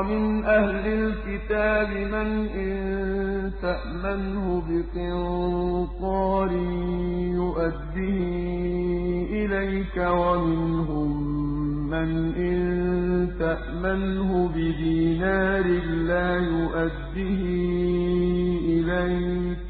وَمِنْ أَهْلِ الْكِتَابِ مَنْ إِن تَأْمَنْهُ بِقِنطَارٍ يُؤَدِّهِ إِلَيْكَ وَمِنْهُم مَّنْ إِن تَأْمَنْهُ بِدِينَارٍ لَّا يُؤَدِّهِ إِلَيْكَ ۚ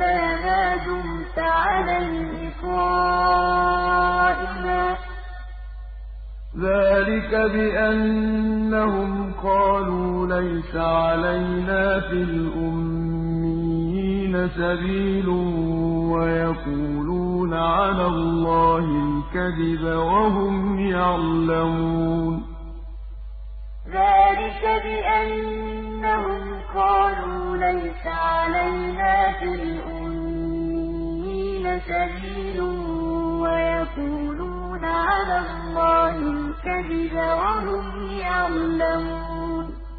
إِلَّا مَا دُمْتَ عَلَيْهِ قَائِمًا ۗ ذَٰلِكَ بِأَنَّهُمْ قَالُوا لَيْسَ عَلَيْنَا فِي الْأُمِّيِّينَ سَبِيلٌ وَيَقُولُونَ عَلَى اللَّهِ الْكَذِبَ وَهُمْ يَعْلَمُونَ ذَٰلِكَ بِأَنَّهُمْ قَالُوا الْأُمِّيِّينَ سَبِيلٌ وَيَقُولُونَ عَلَى اللَّهِ الْكَذِبَ وَهُمْ يَعْلَمُونَ.